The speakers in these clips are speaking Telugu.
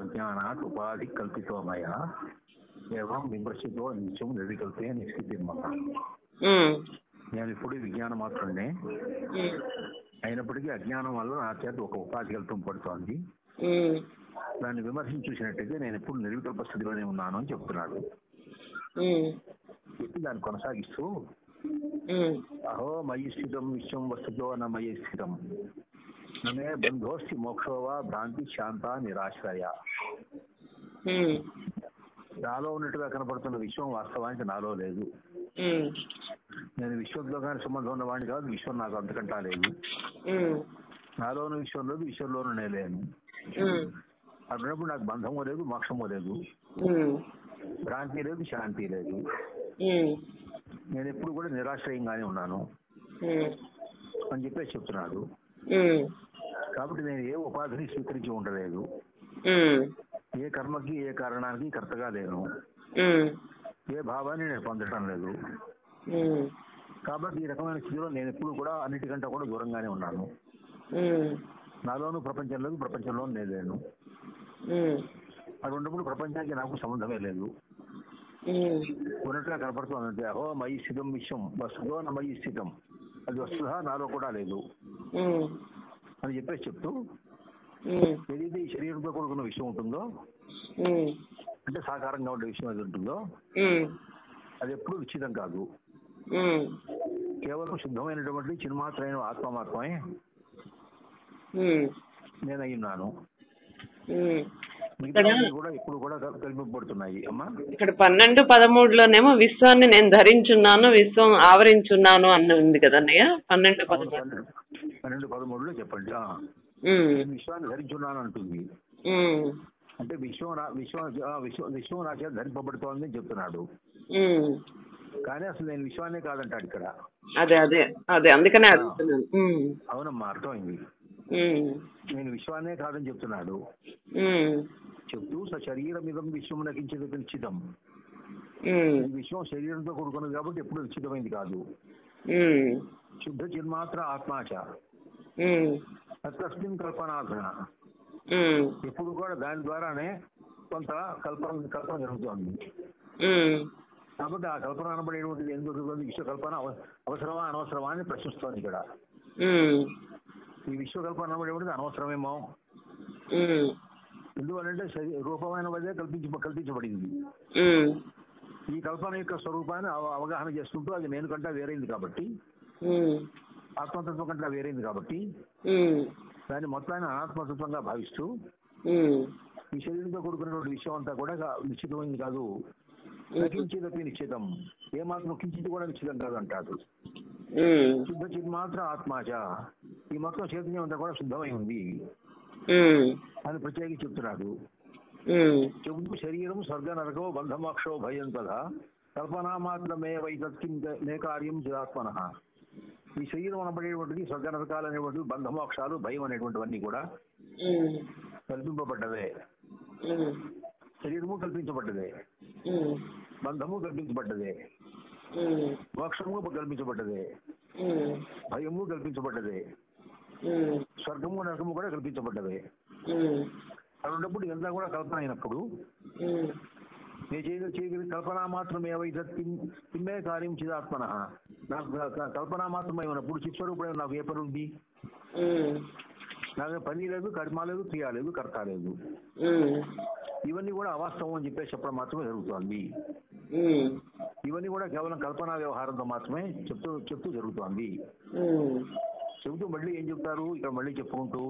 అజ్ఞానాత్ ఉపాధి కల్పితో మయ ఏవం విమర్శితో నిత్యం నిర్వికల్పే నిశ్చితి ఉమ్, నేను ఇప్పుడు విజ్ఞాన మాత్రమే. అయినప్పటికీ అజ్ఞానం వల్ల నా చేత ఒక ఉపాధి కల్పింపబడుతోంది దాన్ని విమర్శించి చూసినట్టయితే నేను ఎప్పుడు నిర్వికల్ప స్థితిలోనే ఉన్నాను అని చెప్తున్నాడు. చెప్పి దాన్ని కొనసాగిస్తూ అహో మయి స్థితం విశ్వం వస్తుతో నా మయి స్థితం. బంధోస్తి మోక్షోవా భ్రాంతి శాంత నిరాశ్రయ. నాలో ఉన్నట్టుగా కనపడుతున్న విశ్వం వాస్తవానికి నాలో లేదు. నేను విశ్వంతో కానీ సంబంధం ఉన్నవాడిని కాదు విశ్వం నాకు అంతకంటా లేదు. నాలోను విశ్వం లేదు విశ్వంలోనూ నేను లేను అప్పుడప్పుడు నాకు బంధము లేదు మోక్షము లేదు. భ్రాంతి లేదు శాంతి లేదు. నేను ఎప్పుడు కూడా నిరాశ్రయంగానే ఉన్నాను. అని చెప్పేసి చెప్తున్నాడు. కాబట్టి నేను ఏ ఉపాధిని స్వీకరించి ఉండలేదు. ఏ కర్మకి ఏ కారణానికి కర్తగా లేను. ఏ భావాన్ని నేను పొందటం లేదు. కాబట్టి ఈ రకమైన స్థితిలో నేను ఎప్పుడు కూడా అన్నిటికంటే కూడా దూరంగానే ఉన్నాను. నాలోను ప్రపంచంలో నేను లేను అది ఉన్నప్పుడు ప్రపంచానికి నాకు సంబంధమే లేదు. ఉన్నట్టుగా కనపడుతుంది అహో మయి స్థితం విశ్వం వస్తుదో నా మయి స్థితం. అది వస్తుందా నాలో కూడా లేదు. అని చెప్పేసి చెప్తూ ఏదైతే ఈ శరీరంతో కూడుకున్న విషయం ఉంటుందో అంటే సాకారంగా ఉండే విషయం ఏది ఉంటుందో అది ఎప్పుడు నిశ్చితం కాదు. కేవలం శుద్ధమైనటువంటి చిన్మాత్రమైన ఆత్మ మాత్రమే నేను అయ్యున్నాను అన్నీ కూడా కల్పింపబడుతున్నాయి అమ్మా? ఇక్కడ పన్నెండు పదమూడులోనేమో విశ్వాన్ని నేను ధరించున్నాను విశ్వం ఆవరించున్నాను అని ఉంది కదన్నయ్య? పన్నెండు. పదమూడు. పన్నెండు పదమూడులో చెప్పండి. విశ్వాన్ని ధరించున్నాను అంటుంది. అంటే విశ్వం విశ్వం విశ్వం విశ్వం నా చేత ధరింపబడుతోంది అని చెప్తున్నాడు. కానీ అసలు నేను విశ్వాన్నే కాదంటాడు ఇక్కడ. అదే అదే అదే అందుకనే అవునమ్మా అర్థమైంది. నేను విశ్వాన్నే కాదని చెప్తున్నాడు. చెప్తూ శరీరం ఇదం విశ్వం నకించేది నిశ్చితం విశ్వం శరీరంతో కూడుకున్నది కాబట్టి ఎప్పుడు నిశ్చితమైంది కాదు. శుద్ధ చిన్మాత్ర ఆత్మాచ. తస్మిన్ కల్పనాథన ఉమ్, ఎప్పుడు కూడా దాని ద్వారానే కొంత కల్పన కల్పన జరుగుతోంది. కాబట్టి ఆ కల్పన అనబడేటువంటిది ఎందుకు జరుగుతుంది? విశ్వ కల్పన అవ- అవసరమా అనవసరమా అని ప్రశ్నిస్తోంది ఇక్కడ. ఈ విశ్వ కల్పన అనబడేటువంటిది అనవసరమేమో ఎందువలంటే రూపమైనదే కల్పించ కల్పించబడింది. ఈ కల్పన యొక్క స్వరూపాన్ని అవ- అవగాహన చేసుకుంటూ అది నేను కంటే వేరైంది కాబట్టి. ఆత్మతత్వం కంటే వేరైంది కాబట్టి దాన్ని మొత్తాన్ని అనాత్మతత్వంగా భావిస్తూ ఈ శరీరంతో కూడుకున్నటువంటి విషయం అంతా కూడా నిశ్చితమైంది కాదు. నకించిదపి నిశ్చితం. ఏ మాత్రం కించిది కూడా నిశ్చితం కాదు అంటాడు శుద్ధ చిత్ మాత్ర ఆత్మాచ. ఈ మొత్తం చైతన్యం అంతా కూడా శుద్ధమై ఉంది. అని ప్రత్యేకించి చెప్తున్నాడు చెబుతూ శరీరం స్వర్గ నరకో బంధమోక్షో భయం కదా కల్పనా మాత్రమే వైతత్కిం నే కార్యం చిదాత్మన. ఈ శరీరం అనబడేటువంటిది స్వర్గ నరకాలు అనేటువంటివి బంధమోక్షాలు భయం అనేటువంటివన్నీ కూడా కల్పింపబడ్డవే. శరీరము కల్పించబడ్డదే. బంధము కల్పించబడ్డదే. మోక్షము కల్పించబడ్డదే. భయము కల్పించబడ్డదే. స్వర్గము నరకము కూడా కల్పించబడ్డవే. అటువంటిప్పుడు ఇదంతా కూడా కల్పన అయినప్పుడు ఉమ్, నేను చేయగల చేయగలిగిన కల్పన మాత్రమే ఏవైతే తిమ్మే కార్యం చిదాత్మన నాకు కల్పన మాత్రమే ఉన్నప్పుడు చిత్స్వరూపుడే నాకు ఏ పని ఉంది? నాకు పని లేదు కర్మ లేదు క్రియ లేదు కర్త లేదు. ఇవన్నీ కూడా అవాస్తవం అని చెప్పేసి చెప్పడం మాత్రమే జరుగుతోంది. ఇవన్నీ కూడా కేవలం కల్పనా వ్యవహారంతో మాత్రమే చెప్తూ చెప్తూ జరుగుతోంది. చెబుతూ మళ్ళీ ఏం చెప్తారు? ఇక్కడ మళ్ళీ చెప్పుకుంటూ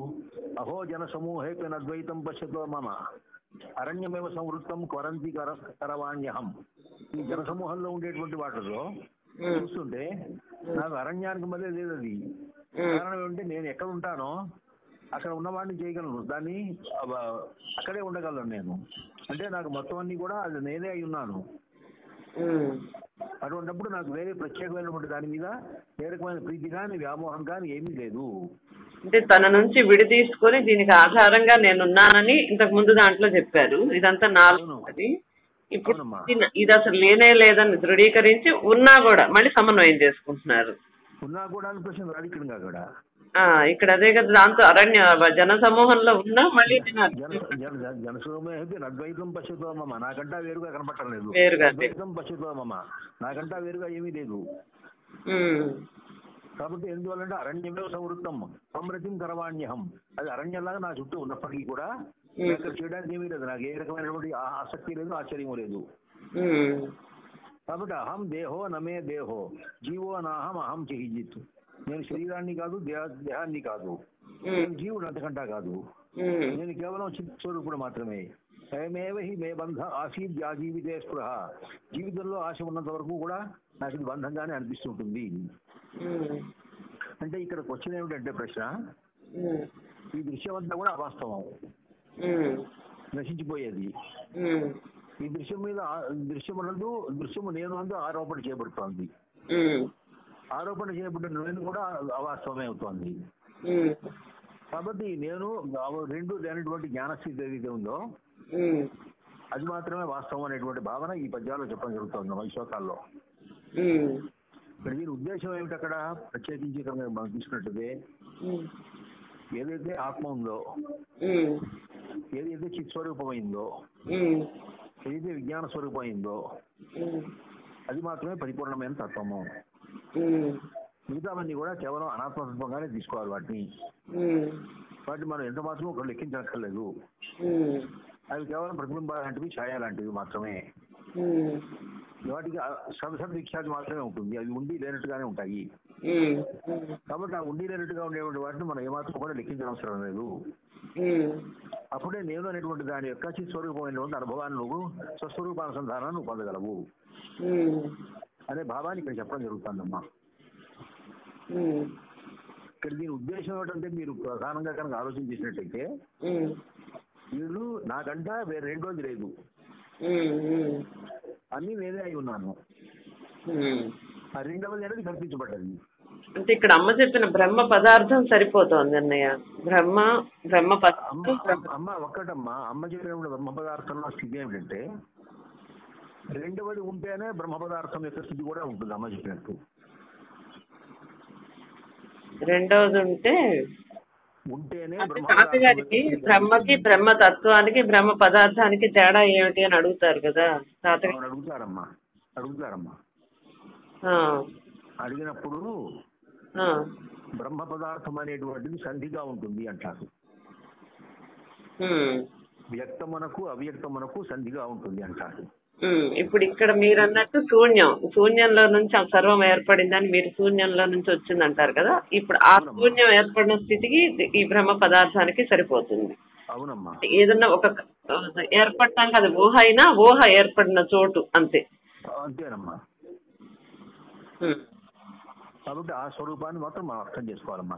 అహో జన సమూహేపైన అద్వైతం పశ్యతో మమ అరణ్యమేవ సంవృత్తం కొరంతి కర కరవాణ్యహం. ఈ జన సమూహంలో ఉండేటువంటి వాటిలో చూస్తుంటే నాకు అరణ్యానికి మళ్ళీ లేదు అది కారణం ఏమంటే నేను ఎక్కడ ఉంటానో అక్కడ ఉన్నవాడిని చేయగలను. దాన్ని అక్కడే ఉండగలను నేను. అంటే నాకు మొత్తం అన్ని కూడా అది నేనే అయి ఉన్నాను. అటువంటిప్పుడు నాకు వేరే ప్రత్యేకమైనటువంటి దాని మీద ఏ రకమైన ప్రీతి కానీ వ్యామోహం కానీ ఏమీ లేదు. అంటే తన నుంచి విడి తీసుకొని దీనికి ఆధారంగా నేనున్నానని ఇంతకు ముందు దాంట్లో చెప్పారు. ఇదంతా నాలుగు ఇప్పుడు. ఇది- అసలు లేనే లేదని ధృవీకరించి ఉన్నా కూడా మళ్ళీ సమన్వయం చేసుకుంటున్నారు. ఉన్నా కూడా ప్రశ్న రాదు ఇక్కడ కూడా. ఆ, ఇక్కడ అదే కదా దాంతో అరణ్య జన సమూహంలో ఉన్నా మళ్ళీ నేను అద్వైతం నాకంటా వేరుగా వేరుగా. అద్వైతం నాకంటా ఏమీ లేదు. కాబట్టి ఎందువల్లంటే అరణ్యమే సంవృత్తం సమృద్ధిం కరవాణ్యహం. అది అరణ్యంలాగా నా చుట్టూ ఉన్నప్పటికీ కూడా ఇక్కడ చేయడానికి ఏమీ లేదు. నాకు ఏ రకమైనటువంటి ఆసక్తి లేదు ఆశ్చర్యము లేదు. కాబట్టి అహం దేహో నమే దేహో. జీవో నాహం అహం చిహిజిత్ నేను శరీరాన్ని కాదు దేహ దేహాన్ని కాదు. నేను జీవుడు అంతకంటా కాదు. నేను కేవలం చిత్ స్వరూపుడు మాత్రమే. స్వయమేవ హి మే బంధ ఆసీద్ యా జీవితే స్పృహ. జీవితంలో ఆశ ఉన్నంత వరకు కూడా నాకు ఇది బంధంగానే అనిపిస్తుంటుంది. అంటే ఇక్కడ క్వశ్చన్ ఏమిటంటే ప్రశ్న? ఈ దృశ్యం అంతా కూడా అవాస్తవం. నశించిపోయేది. ఈ దృశ్యం మీద ఆ- దృశ్యమునందు దృశ్యము నేను అందు ఆరోపణ చేయబడుతోంది. ఆరోపణ చేయబడిన నేను కూడా అవాస్తవమే అవుతోంది. కాబట్టి నేను రెండు లేనటువంటి జ్ఞానస్థితి ఏదైతే ఉందో అది మాత్రమే వాస్తవం అనేటువంటి భావన ఈ పద్యాల్లో చెప్పడం జరుగుతుంది ఈ శ్లోకాల్లో. మరి దీని ఉద్దేశం ఏమిటి అక్కడ? ప్రత్యేకించి ఇక్కడ మనం తీసుకున్నట్టుదే ఏదైతే ఆత్మ ఉందో ఏదైతే చిత్ స్వరూపమైందో ఉమ్, ఏదైతే విజ్ఞాన స్వరూపమైందో అది మాత్రమే పరిపూర్ణమైన తత్వము. మిగతావన్నీ కూడా కేవలం అనాత్మతత్వంగానే తీసుకోవాలి వాటిని. వాటిని మనం ఎంత మాత్రం ఒకరు లెక్కించక్కర్లేదు. అవి కేవలం ప్రతిబింబ లాంటివి ఛాయ లాంటివి మాత్రమే. వాటికి విఖ్యాతి మాత్రమే ఉంటుంది. అవి ఉండి లేనట్టుగానే ఉంటాయి. కాబట్టి ఆ ఉండి లేనట్టుగా ఉండేటువంటి వాటిని మనం ఏమాత్రం కూడా లెక్కించనవసరం లేదు. ఉమ్, అప్పుడే నేను అనేటువంటి దాని యొక్క చిస్వరూపమైనటువంటి అనుభవాన్ని నువ్వు స్వస్వరూపానుసంధానాన్ని నువ్వు పొందగలవు. అనే భావాన్ని ఇక్కడ చెప్పడం జరుగుతుందమ్మా. ఇక్కడ దీని ఉద్దేశం ఏమిటంటే మీరు ప్రధానంగా కనుక ఆలోచన చేసినట్టయితే వీళ్ళు నాకంటా వేరే రెండోది లేదు. ఉమ్, ఉమ్, అన్ని నేనే అయి ఉన్నాను. ఆ రెండవది అనేది కల్పించబడ్డది. అంటే ఇక్కడ అమ్మ చెప్పిన బ్రహ్మ పదార్థం సరిపోతోంది అన్నయ్య. బ్రహ్మ బ్రహ్మ అమ్మ పదార్థం బ్రహ్మ అమ్మ ఒక్కటమ్మా. అమ్మ చెప్పినప్పుడు బ్రహ్మ పదార్థంలో స్థితి ఏమిటంటే రెండవది ఉంటేనే బ్రహ్మ పదార్థం యొక్క స్థితి కూడా ఉంటుంది అమ్మ చెప్పినట్టు. రెండవది ఉంటే తాతగారికి బ్రహ్మకి బ్రహ్మ తత్వానికి బ్రహ్మ పదార్థానికి తేడా ఏమిటి అని అడుగుతారు కదా తాతగారు. అడుగుతారమ్మా. అడుగుతారమ్మా. అడిగినప్పుడు బ్రహ్మ పదార్థం అనేటువంటిది సంధిగా ఉంటుంది అంటారు. వ్యక్తమునకు అవ్యక్తమునకు సంధిగా ఉంటుంది అంటారు. ఇప్పుడు ఇక్కడ మీరు అన్నట్టు శూన్యం. శూన్యంలో నుంచి ఆ సర్వం ఏర్పడిందని మీరు శూన్యంలో నుంచి వచ్చింది అంటారు కదా? ఇప్పుడు ఆ శూన్యం ఏర్పడిన స్థితికి ఈ బ్రహ్మ పదార్థానికి సరిపోతుంది. అవునమ్మా. ఏదన్నా ఒక ఏర్పడటానికి అది ఊహ అయినా ఊహ ఏర్పడిన చోటు అంతే. అంతేనమ్మా. ఉమ్. కాబట్టి ఆ స్వరూపాన్ని మాత్రం మనం అర్థం చేసుకోవాలమ్మా.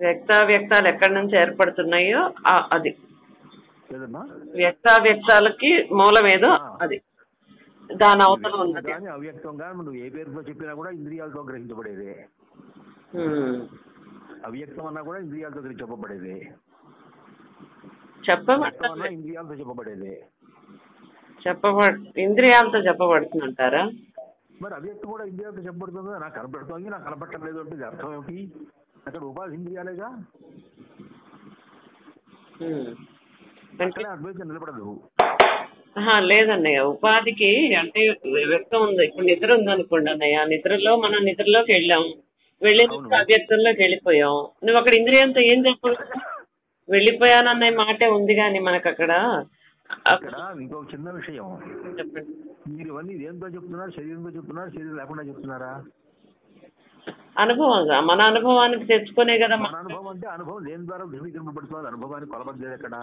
వ్యక్తావ్యక్తాలు ఎక్కడి నుంచి ఏర్పడుతున్నాయో అది. వ్యక్తావ్యక్తాలకి మూలం ఏదో అది. దాని అవతల ఉన్నది. కానీ అవ్యక్తంగా నువ్వు ఏ పేరుతో చెప్పినా కూడా ఇంద్రియాలతో గ్రహించబడేదే. అవ్యక్తం అన్నా కూడా ఇంద్రియాలతో చెప్పబడేదే. చెప్పబడ ఇంద్రియాలతో చెప్పబడేదే. చెప్పబడ ఇంద్రియాలతో చెప్పబడుతుందంటారా? మరి అవ్యక్తం కూడా ఇంద్రియాలతో చెప్పబడుతుంది? నాకు కనపడుతోంది నాకు కనపడటం లేదు అంటే అర్థం ఏమిటి? అక్కడ ఉపాధి ఇంద్రియాలేగా? అక్కడే అద్వైతం నిలబడదు. లేదన్నయ్య. ఉపాధికి అంటే వ్యక్తం ఉంది. ఇప్పుడు నిద్ర ఉందనుకోండి అన్నయ్య. నిద్రలో మనం నిద్రలోకి వెళ్ళాం. వెళ్ళినప్పుడు అవ్యక్తంలోకి వెళ్ళిపోయాం. నువ్వు అక్కడ ఇంద్రియంతో ఏం చెప్పు వెళ్ళిపోయానన్న మాటే ఉంది కానీ మనకు అక్కడ ఇంకొక చిన్న విషయం. చెప్పండి. మీరు ఇవన్నీ దేంతో చెప్తున్నారు? శరీరంతో చెప్తున్నారు? శరీరం లేకుండా చెప్తున్నారా? అనుభవంగా మన అనుభవానికి తెచ్చుకునే కదా మన అనుభవం అంటే అనుభవం దేని ద్వారా ధృవీకరింపబడుతుంది అనుభవానికి కొలబద్దలేదు ఎక్కడ?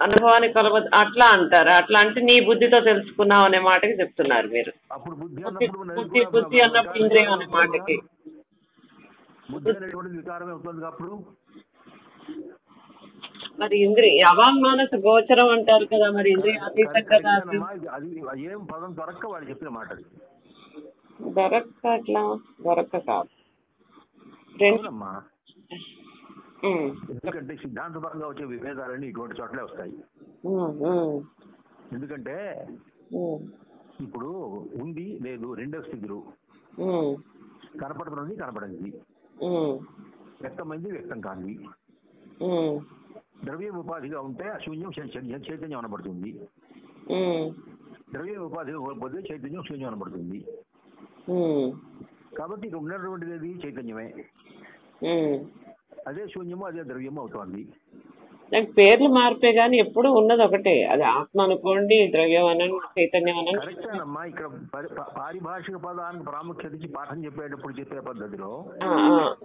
అనుభవానికి కొలబ అట్లా అంటారా. అట్లా అంటే నీ బుద్ధితో తెలుసుకున్నావు అనే మాటకి చెప్తున్నారు మీరు. అప్పుడు బుద్ధి బుద్ధి అన్నప్పుడు బుద్ధి ఇంద్రియం అనే మాటకి. బుద్ధి అనేటువంటిది వికారమే అవుతుంది అప్పుడు. మరి ఇంద్రియ అవాంగ్మానస గోచరం అంటారు కదా మరి ఇంద్రియ అతీతం కదా అది. ఏం పదం దొరక్క వాళ్ళు చెప్పిన మాట అది. దొరక్క అట్లా దొరక్క కాదు. ఎందుకంటే సిద్ధాంతపరంగా వచ్చే విభేదాలన్నీ ఇటువంటి చోట్లే వస్తాయి. ఎందుకంటే ఇప్పుడు ఉంది లేదు రెండో స్థితులు. కనపడుతున్నది కనపడింది వ్యక్తమైంది వ్యక్తం కాంది ఉమ్, ద్రవ్యం ఉపాధిగా ఉంటే శూన్యం చైతన్యం అనబడుతుంది. ద్రవ్యం ఉపాధిగా కోల్పోతే చైతన్యం శూన్యం అనబడుతుంది. కాబట్టి ఇక్కడ ఉన్నటువంటిది చైతన్యమే. అదే శూన్యము అదే ద్రవ్యము అవుతోంది. నాకు పేర్లు మార్పే గాని ఎప్పుడు ఉన్నది ఒకటే. అది ఆత్మ అనుకోండి ద్రవ్యం అనండి చైతన్యం అనండి. కరెక్టేనమ్మా ఇక్కడ పారిభాషిక పదానికి ప్రాముఖ్యత ఇచ్చి పాఠం చెప్పేటప్పుడు చెప్పే పద్ధతిలో.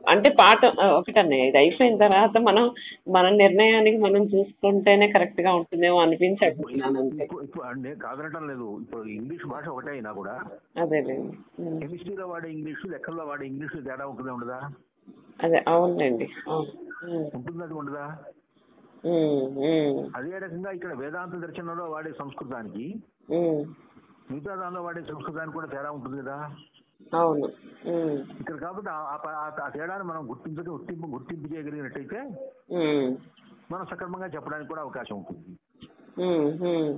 అంటే ఆ, ఒకటన్నయ్య ఇది అయిపోయిన తర్వాత మనం మన నిర్ణయానికి మనం చూసుకుంటేనే కరెక్ట్గా ఉంటుందేమో అనిపించి అడుగుతున్నాను అంతే. ఇప్పుడు ఇప్పుడు అంటే కాదనటం లేదు. ఇప్పుడు ఇంగ్లీష్ భాష ఒకటే అయినా కూడా. ఉమ్. కెమిస్ట్రీలో వాడే ఇంగ్లీషు లెక్కల్లో వాడే ఇంగ్లీషు తేడా ఉంటుందా ఉండదా అదే అవునండి. అవును ఉండదా అదే రకంగా ఇక్కడ వేదాంత దర్శనంలో వాడే సంస్కృతానికి మిగతా దానిలో వాడే సంస్కృతానికి కూడా తేడా ఉంటుంది కదా? అవును. ఇక్కడ కాబట్టి ఆ- తేడాను మనం గుర్తించడం గుర్తింపు గుర్తింపు చేయగలిగినట్టయితే మనం సక్రమంగా చెప్పడానికి కూడా అవకాశం ఉంటుంది.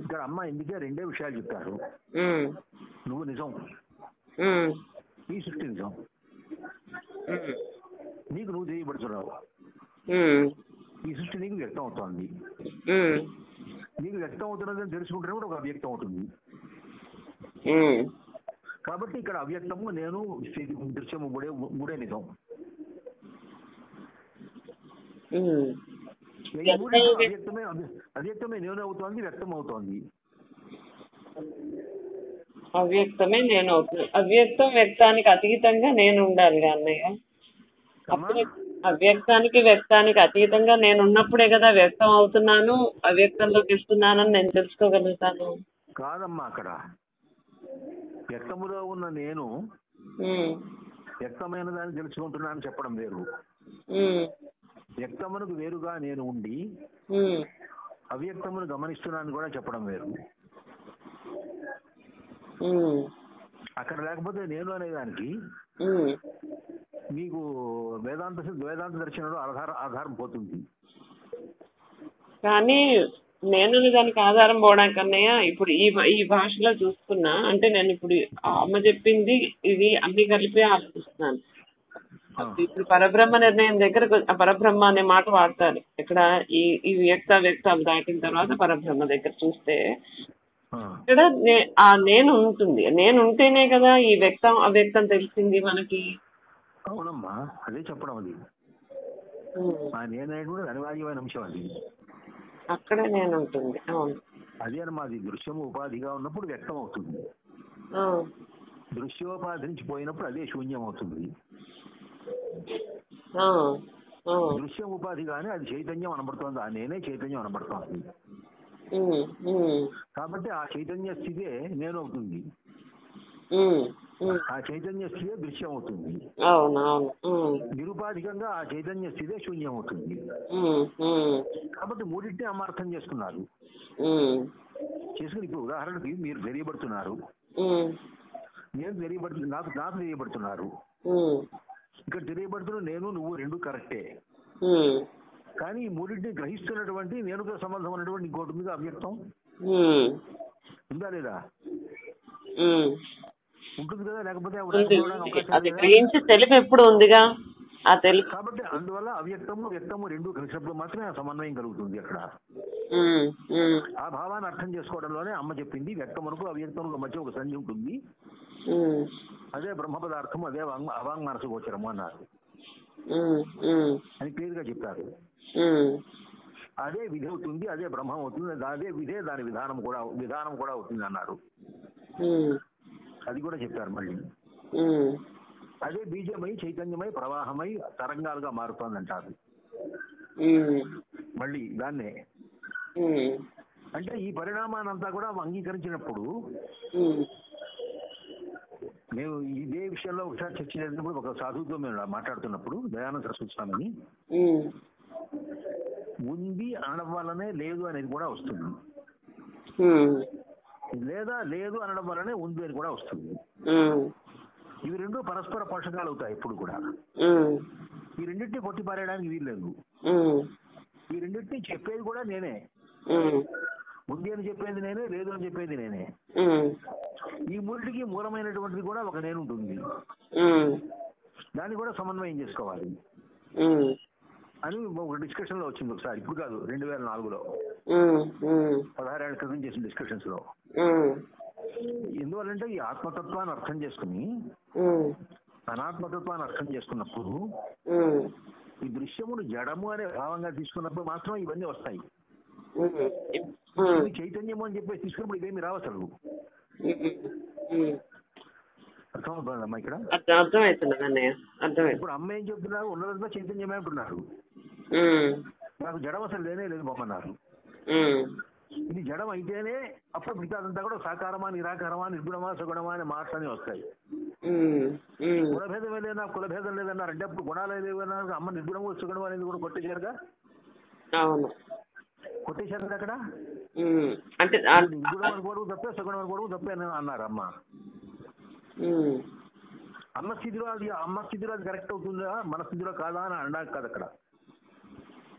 ఇక్కడ అమ్మ ఎందుకే రెండే విషయాలు చెప్తారు. నువ్వు నిజం. ఈ సృష్టి నిజం. నీకు నువ్వు చేయబడుతున్నావు? ఈ సృష్టి నీకు వ్యక్తం అవుతోంది. నీకు వ్యక్తం అవుతున్నదని తెలుసుకుంటే కూడా ఒక అవ్యక్తం అవుతుంది. కాబట్టి ఇక్కడ అవ్యక్తము నేను దృశ్యము మూడే మూడే నిజం. అవ్యక్తమే అవ్య- అవ్యక్తమే నేను అవుతోంది వ్యక్తం అవుతోంది. అవ్యక్తమే నేను అవుతుంది అవ్యక్తం వ్యక్తానికి అతీతంగా నేను ఉండాలి అన్నయ్య. అప్పుడే అవ్యక్తానికి వ్యక్తానికి అతీతంగా నేను ఉన్నప్పుడే కదా వ్యక్తం అవుతున్నాను అవ్యక్తంలోకి ఇస్తున్నానని నేను తెలుసుకోగలుగుతాను. కాదమ్మా అక్కడ. వ్యక్తములో ఉన్న నేను వ్యక్తమైన దాన్ని తెలుసుకుంటున్నాను చెప్పడం వేరు. వ్యక్తమునకు వేరుగా నేను ఉండి అవ్యక్తమును గమనిస్తున్నాను కూడా చెప్పడం వేరు. అక్కడ లేకపోతే నేను అనే దానికి ఉమ్. మీకు వేదాంత వేదాంత దర్శనంలో ఆధార ఆధారం పోతుంది. కానీ నేను దానికి ఆధారం పోవడానికి అన్నయ్య ఇప్పుడు ఈ ఈ భాషలో చూసుకున్నా అంటే నేను ఇప్పుడు అమ్మ చెప్పింది ఇది అన్ని కలిపి ఆలోచిస్తున్నాను. ఇప్పుడు పరబ్రహ్మ నిర్ణయం దగ్గర పరబ్రహ్మ అనే మాట వాడతారు. ఇక్కడ ఈ ఈ వ్యక్త వ్యక్తం దాటిన తర్వాత పరబ్రహ్మ దగ్గర చూస్తే. ఇక్కడ ఆ నేను ఉంటుంది. నేను ఉంటేనే కదా ఈ వ్యక్తం అవ్యక్తం తెలిసింది మనకి. అవునమ్మా అదే చెప్పడం అది. ఆ నేననేటువంటి అనివార్యమైన అంశం అది. అక్కడే నేను ఉంటుంది. అవును. అదే అన్నమా అది దృశ్యము ఉపాధిగా ఉన్నప్పుడు వ్యక్తం అవుతుంది. దృశ్యోపాధి నుంచి పోయినప్పుడు అదే శూన్యం అవుతుంది. దృశ్యం ఉపాధిగానే అది చైతన్యం అనబడుతోంది. ఆ నేనే చైతన్యం అనబడుతోంది. కాబట్టి ఆ చైతన్య స్థితే నేను అవుతుంది. ఆ చైతన్య స్థితే దృశ్యం అవుతుంది. నిరుపాధికంగా ఆ చైతన్య స్థితే శూన్యం అవుతుంది. కాబట్టి మూడింటిని అమ్మ అర్థం చేసుకున్నారు. చేసుకుని ఇప్పుడు ఉదాహరణకి మీరు తెలియబడుతున్నారు. నేను తెలియబడుతు నాకు నాకు తెలియబడుతున్నారు. ఇక్కడ తెలియబడుతున్న నేను నువ్వు రెండు కరెక్టే. కానీ ఈ మూడింటిని గ్రహిస్తున్నటువంటి నేనుతో సంబంధం ఉన్నటువంటి ఇంకోటి మీద అవ్యక్తం. ఉందా లేదా. ఉంటుంది కదా లేకపోతే అది? గ్రహించి తెలుగు ఎప్పుడు ఉందిగా ఆ కాబట్టి అందువల్ల అవ్యక్తము వ్యక్తము రెండు కలిసినప్పుడు మాత్రమే ఆ సమన్వయం కలుగుతుంది అక్కడ. ఆ భావాన్ని అర్థం చేసుకోవడంలోనే అమ్మ చెప్పింది వ్యక్తమునకు అవ్యక్తములకు మధ్య ఒక సంధి ఉంటుంది. అదే బ్రహ్మ పదార్థము అదే వాంగ్ అవాంగ్ మనసు గోచరము అన్నారు. అని క్లియర్గా చెప్పారు. అదే విధి అవుతుంది అదే బ్రహ్మం అవుతుంది అదే విధే దాని విధానం కూడా విధానం కూడా అవుతుంది అన్నారు. అది కూడా చెప్పారు మళ్ళీ. అదే బీజమై చైతన్యమై ప్రవాహమై తరంగాలుగా మారుతోంది అంటారు. మళ్ళీ దాన్నే. అంటే ఈ పరిణామానంతా కూడా అంగీకరించినప్పుడు. మేము ఇదే విషయంలో ఒకసారి చర్చ చేసినప్పుడు ఒక సాధువుతో మేము మాట్లాడుతున్నప్పుడు దయానంద సరస్వతి స్వామిని. ఉంది అనడం వల్లనే లేదు అనేది కూడా వస్తుంది. లేదా లేదు అనడం వల్లనే ఉంది అని కూడా వస్తుంది. ఇవి రెండు పరస్పర పోషకాలు అవుతాయి ఎప్పుడు కూడా. ఈ రెండింటిని కొట్టి పారేయడానికి వీల్లేదు. ఈ రెండింటిని చెప్పేది కూడా నేనే. ఉంది అని చెప్పేది నేనే లేదు అని చెప్పేది నేనే. ఈ మూడింటికి మూలమైనటువంటిది కూడా ఒక నేను ఉంటుంది. దాన్ని కూడా సమన్వయం చేసుకోవాలి అని ఒక డిస్కషన్లో వచ్చింది ఒకసారి. ఇప్పుడు కాదు రెండు వేల నాలుగులో పదహారేళ్ళ క్రితం చేసిన డిస్కషన్స్లో. ఎందువల్లంటే ఈ ఆత్మతత్వాన్ని అర్థం చేసుకుని అనాత్మతత్వాన్ని అర్థం చేసుకున్నప్పుడు ఈ దృశ్యమును జడము అనే భావంగా తీసుకున్నప్పుడు మాత్రం ఇవన్నీ వస్తాయి. చైతన్యము అని చెప్పేసి తీసుకున్నప్పుడు ఇవేమి రావు అసలు. అర్థమవుతుందమ్మా ఇక్కడ? అర్థమవుతున్నది ఇప్పుడు అమ్మ ఏం చెప్తున్నారు? ఉన్నదంతా చైతన్యమే అంటున్నారు. నాకు జడం అసలు లేనే లేదు బొమ్మన్నారు ఇది జడం అయితేనే అప్పుడు మిగతాదంతా కూడా సాకారమా నిరాకారమా నిర్గుణమా సుగుణమా అనే మాటలన్నీ వస్తాయి. ఉమ్, ఉమ్. కులభేదమే లేదా కులభేదం లేదన్నారు అంటే అప్పుడు గుణాలు లేవన్నారు అమ్మ నిర్గుణము సుగుణం అనేది కూడా కొట్టేశారుగా? కొట్టేశారు కదా అక్కడ? అంటే నిర్గుణం అనుకోవడం తప్పే సుగుణం అనుకోవడం తప్పే అని అన్నారు అమ్మ. అమ్మ స్థితిలో అది అమ్మ స్థితిలో అది కరెక్ట్ అవుతుందా? మన స్థితిలో కాదా అని అనడానికి కాదు అక్కడ.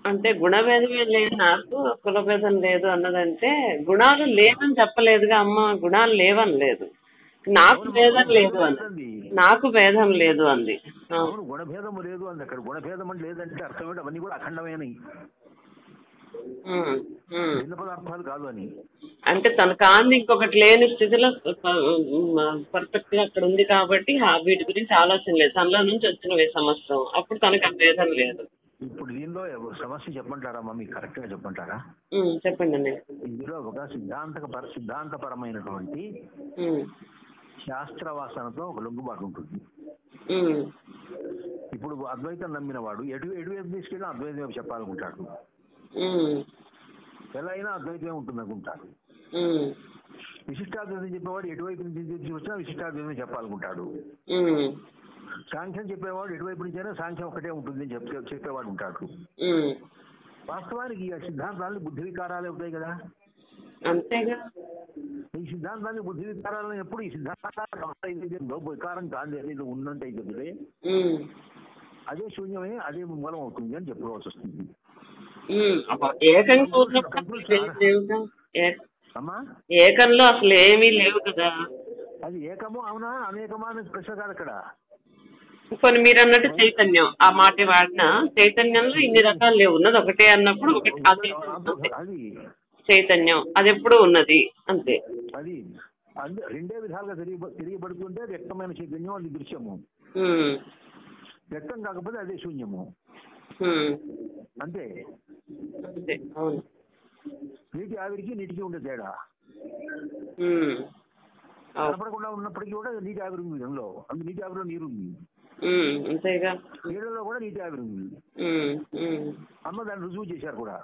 అంటే గుణభేదమే లేదు నాకు కులభేదం లేదు అన్నదంటే గుణాలు లేవని చెప్పలేదుగా అమ్మ గుణాలు లేవని లేదు. నాకు భేదం లేదు అంది. నాకు భేదం లేదు అంది. అవును గుణభేదము లేదు అంది అక్కడ. గుణభేదం అంటే లేదంటే అర్థం ఏంటి? అవన్నీ కూడా అఖండమైనవి. భిన్న పదార్థాలు కాదు అని. అంటే తన కాంతి ఇంకొకటి లేని స్థితిలో పర్ఫెక్ట్గా అక్కడ ఉంది కాబట్టి వీటి గురించి ఆలోచన లేదు. తనలో నుంచి వచ్చినవి సమస్తం. అప్పుడు తనకు ఆ భేదం లేదు. ఇప్పుడు దీనిలో సమస్య చెప్పంటారా మీకు కరెక్ట్గా చెప్పంటారా చెప్పండి ఇందులో ఒక సిద్ధాంత పర సిద్ధాంతపరమైనటువంటి ఉమ్, శాస్త్ర వాసనతో ఒక లొంగుబాటు ఉంటుంది. ఇప్పుడు అద్వైతం నమ్మిన వాడు ఎటు ఎటువైపు తీసుకెళ్ళినా అద్వైతం వైపు చెప్పాలనుకుంటాడు. ఎలా అయినా అద్వైతమే ఉంటుంది అనుకుంటాడు విశిష్టాద్వైతం చెప్పేవాడు ఎటువైపు నుంచి వచ్చినా విశిష్టాద్వైతం చెప్పాలనుకుంటాడు. సాంఖ్యం చెప్పేవాడు ఎటువైపు నుంచైనా సాంఖ్యం ఒకటే ఉంటుంది అని చెప్తే చెప్పేవాడు ఉంటాడు. వాస్తవానికి ఈ సిద్ధాంతాలు బుద్ధి వికారాలే అవుతాయి కదా. ఈ సిద్ధాంతాన్ని బుద్ధి వికారాలను ఎప్పుడు ఈ సిద్ధాంతాలు వికారం కాదు అనేది ఉన్నట్టు చెప్తే అదే శూన్యమే అదే మూలం అవుతుంది అని చెప్పుకోవాల్సి వస్తుంది. ఏకంలో అసలు ఏమీ లేవు కదా? అది ఏకము అవునా? అనేకమా? అనే ప్రశ్న కాదు అక్కడ. కొన్ని మీరు అన్నట్టు చైతన్యం. ఆ మాట వాడిన చైతన్యంలో ఇన్ని రకాలు లేవు. ఉన్నది ఒకటే అన్నప్పుడు ఒకటి అది. అది చైతన్యం. అది ఎప్పుడు ఉన్నది. అంతే. అది అందు రెండే విధాలుగా తిరిగి తిరిగిపడుతుంటే వ్యక్తమైన చైతన్యం అది దృశ్యము. ఉమ్, వ్యక్తం కాకపోతే అదే శూన్యము. ఉమ్, అంతే. అంతే. అవును. నీటి ఆవిరికి నీటికి ఉండే తేడా. ఉమ్, అవును. కనపడకుండా ఉన్నప్పటికీ కూడా నీటి ఆవిరి ఉంది అందులో. అందు నీటి ఆవిరిలో నీరు ఉంది అంతేగా. నీళ్ళలో కూడా నీటి ఆవిరి ఉంది. అమ్మ దాన్ని రుజువు చేశారు కూడా.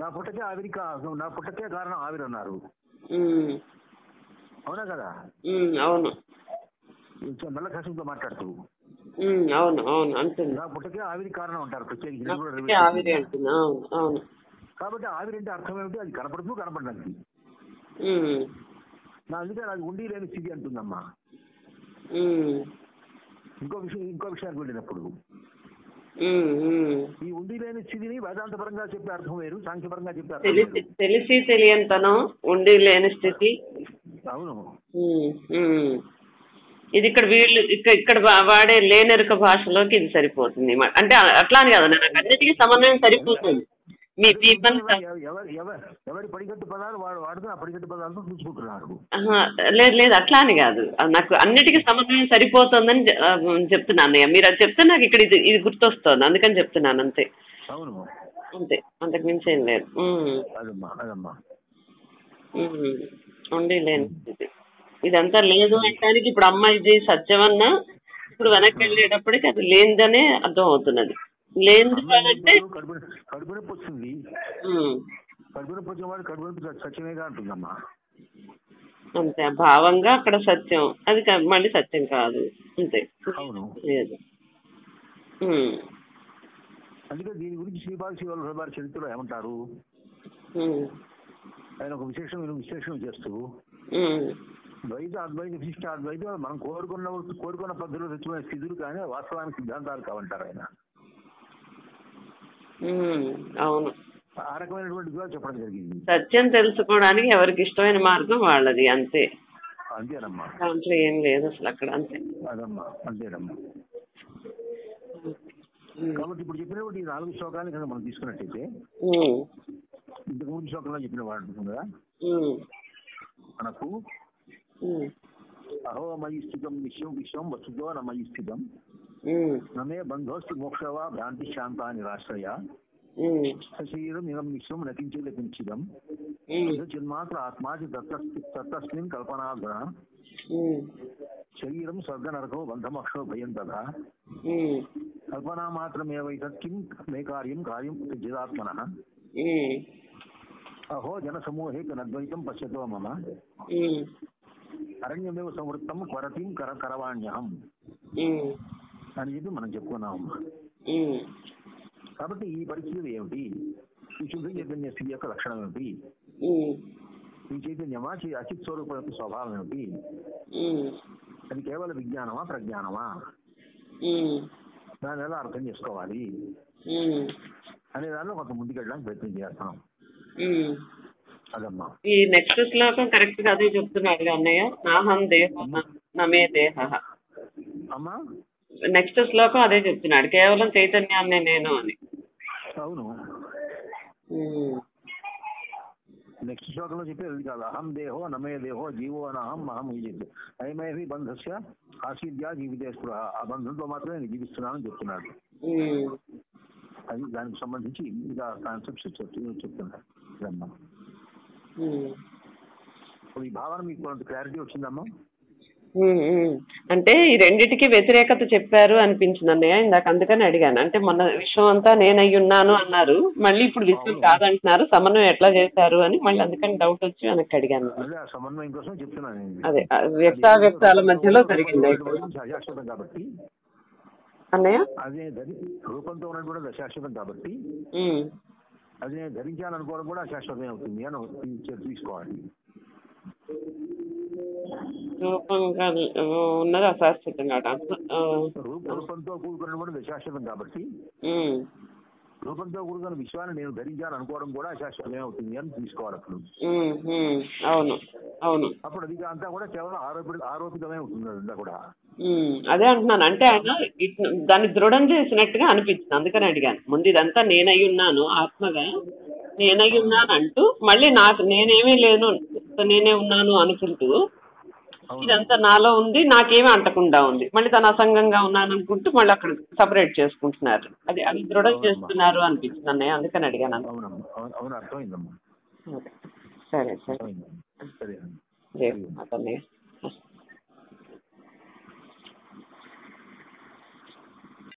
నా పుట్టకే ఆవిరి నా పుట్టకే కారణం ఆవిరి అన్నారు. అవునా కదా? అవును. నల్ల కసంతో మాట్లాడుతూ. అవును అవును అంటుంది. నా పుట్టకే ఆవిరి కారణం అంటారు ప్రత్యేకించి. ఆవిరి అవును కాబట్టి ఆవిరి అంటే అర్థం ఏమిటి? అది కనపడుతూ కనపడడానికి ఉమ్, నా అందుకే అది ఉండి లేని స్థితి అంటుందమ్మా. ఇంకో విషయం ఇంకో విషయానికి వెళ్ళినప్పుడు. ఈ ఉండి లేని స్థితిని వేదాంతపరంగా చెప్పే అర్థం వేరు సాంఖ్యపరంగా చెప్పే అర్థం తెలిసి తెలియనితనం ఉండి లేని స్థితి. అవును. ఇది ఇక్కడ వీళ్ళు ఇక్కడ ఇక్కడ వాడే లేనెరుక భాషలోకి ఇది సరిపోతుంది. అంటే అట్లా అని కాదు నాకు అన్నిటికీ సమన్వయం సరిపోతుంది. మీ ఎవరి ఎవరి పడిగట్టు పదాలు వాడు వాడుతూ ఆ పడిగట్టు పదాలతో చూసుకుంటున్నారు లేదు లేదు అట్లా అని కాదు. నాకు అన్నిటికీ సమన్వయం సరిపోతుందని చెప్తున్నాను. అన్నయ్య మీరు అది చెప్తే నాకు ఇక్కడ ఇది ఇది గుర్తొస్తుంది. అందుకని చెప్తున్నాను అంతే. అవును. అంతే. అంతకు మించి ఏం లేదు. ఉండి లేని స్థితి ఇదంతా లేదు అంటానికి ఇప్పుడు అమ్మాయి సత్యమన్నా ఇప్పుడు వెనక్కి వెళ్ళేటప్పటికి అది లేనిదనే అర్థం అవుతున్నది. కడుపు కడుపు నొప్పి వస్తుంది కడుపు నొప్పి వచ్చిన వాడు కడుపు నొప్పి సత్యమేగా అంటుందమ్మా. అంతే భావంగా అక్కడ సత్యం. అది మళ్ళీ సత్యం కాదు. అంతే. అవును. లేదు. అందుకే దీని గురించి శ్రీపాద శివల వారి చరిత్రలో ఏమంటారు? ఆయన ఒక విశేషం విశేషం చేస్తూ ద్వైత అద్వైత విశిష్ట అద్వైత మనం కోరుకున్న కోరుకున్న పద్ధతిలో తెచ్చుకునే స్థితులు కానీ వాస్తవానికి సిద్ధాంతాలు కావంటారు ఆయన. అవును. ఆ రకమైనటువంటి చెప్పడం జరిగింది. సత్యం తెలుసుకోవడానికి ఎవరికి ఇష్టమైన మార్గం వాళ్ళది అంతే. అంతేనమ్మా. దాంట్లో ఏం లేదు అసలు అక్కడ అంతే. అదమ్మా అంతేనమ్మా. కాబట్టి ఇప్పుడు చెప్పినటువంటి ఈ నాలుగు శ్లోకాలు కనుక మనం తీసుకున్నట్టయితే ఇంతకు ముందు శ్లోకంలో చెప్పిన వాడు కదా? మనకు అహో మయి స్థితం విశ్వం విశ్వం వస్తుతో న మయి స్థితం. నమే బంధోస్తి మోక్షవా భ్రాంతి శాంత నిరాశ్రయ ఉమ్, సశరీరం ఇదం విశ్వం నకించేది కించిదం ఉమ్, చిన్మాత్ర ఆత్మాది తత్త- తత్తస్మిన్ కల్పనాగుణ ఉమ్, శరీరం స్వర్గ నరకో బంధమక్షో భయం తథా ఉమ్, కల్పనా మాత్రమేవైతత్ కిం మే కార్యం కార్యం జిదాత్మన ఉమ్, అహో జన సమూహే నద్వైతం పశ్యతో మమ ఉమ్, అరణ్యమేవ సంవృత్తం కొరతిం కర కరవాణ్యహం ఉమ్, అని చెప్పి మనం చెప్పుకున్నాం. కాబట్టి ఈ పరిస్థితులు ఏమిటి? ఈ శుద్ధ చైతన్య స్థితి యొక్క లక్షణం ఏమిటి? ఈ చైతన్యమా? అచిత్ స్వరూపం యొక్క స్వభావం ఏమిటి? అది కేవల విజ్ఞానమా ప్రజ్ఞానమా? దాన్ని ఎలా అర్థం చేసుకోవాలి? అనే దానిలో కొంత ముందుకెళ్ళడానికి ప్రయత్నం చేస్తాం. అదమ్మా. ఈ నెక్స్ట్ శ్లోకం కరెక్ట్గా అదే చెప్తున్నాడు అన్నయ్య. నాహం దేహ నమే దేహ. అమ్మా. నెక్స్ట్ శ్లోకం అదే చెప్తున్నాడు. కేవలం చైతన్యాన్నే నేను అని. అవును. నెక్స్ట్ శ్లోకంలో చెప్పేది కాదు. అహం దేహో నమే దేహో జీవో అనహం అహం ఈజిత్ అయమేవి బంధస్య ఆసిద్యా జీవితే స్పృహ. ఆ బంధంతో మాత్రమే నేను జీవిస్తున్నానని చెప్తున్నాడు. అది దానికి సంబంధించి ఇంకా కాన్సెప్ట్స్ ఉమ్. ఇప్పుడు ఈ భావన మీకు కొంత క్లారిటీ వచ్చిందమ్మా? అంటే ఈ రెండిటికి వ్యతిరేకత చెప్పారు అనిపించింది అన్నయ్య ఇందాక అందుకని అడిగాను. అంటే మొన్న విశ్వం అంతా నేనై ఉన్నాను అన్నారు. మళ్ళీ ఇప్పుడు విశ్వం కాదంటున్నారు. సమన్వయం ఎట్లా చేశారు అని మళ్ళీ అందుకని డౌట్ వచ్చి వెనక్కి అడిగాను. అదే ఆ సమన్వయం కోసం చెప్తున్నాను నేను. అదే ఆ వ్యక్తావ్యక్తాల మధ్యలో జరిగింది అయితే. దశాశ్వతం కాబట్టి. అన్నయ్య? అదే ధరి రూపంతో దశాశ్వతం కాబట్టి. ఉమ్, అది ధరించాలనుకోవడం కూడా శాశ్వతమే అవుతుంది. అని తీసుకోవాలి. రూపంగా ఉన్నది అశాశ్వతం రూప రూపంతో కాబట్టి రూపంతో కూడుకున్న విశ్వాన్ని నేను ధరించాను అనుకోవడం కూడా శాశ్వతమే అవుతుంది అని తీసుకోవాలి అప్పుడు. అవును అవును. అప్పుడు అది అంతా కూడా కేవలం ఆరోపిత ఆరోపితమే అవుతుంది అదంతా కూడా. అదే అంటున్నాను. అంటే ఆయన దాన్ని దృఢం చేసినట్టుగా అనిపించింది అందుకని అడిగాను. ముందు ఇదంతా నేనై ఉన్నాను ఆత్మగా నేనై ఉన్నాను అంటూ మళ్ళీ నాకు నేనేమీ లేను నేనే ఉన్నాను అనుకుంటూ ఇదంతా నాలో ఉంది నాకేమీ అంటకుండా ఉంది. మళ్ళీ తన అసంగంగా ఉన్నాను అనుకుంటూ మళ్ళీ అక్కడ సపరేట్ చేసుకుంటున్నారు. అది అది దృఢం చేస్తున్నారు అనిపించింది అన్నయ్య అందుకని అడిగాను. సరే సరే. రేపు అన్నయ్య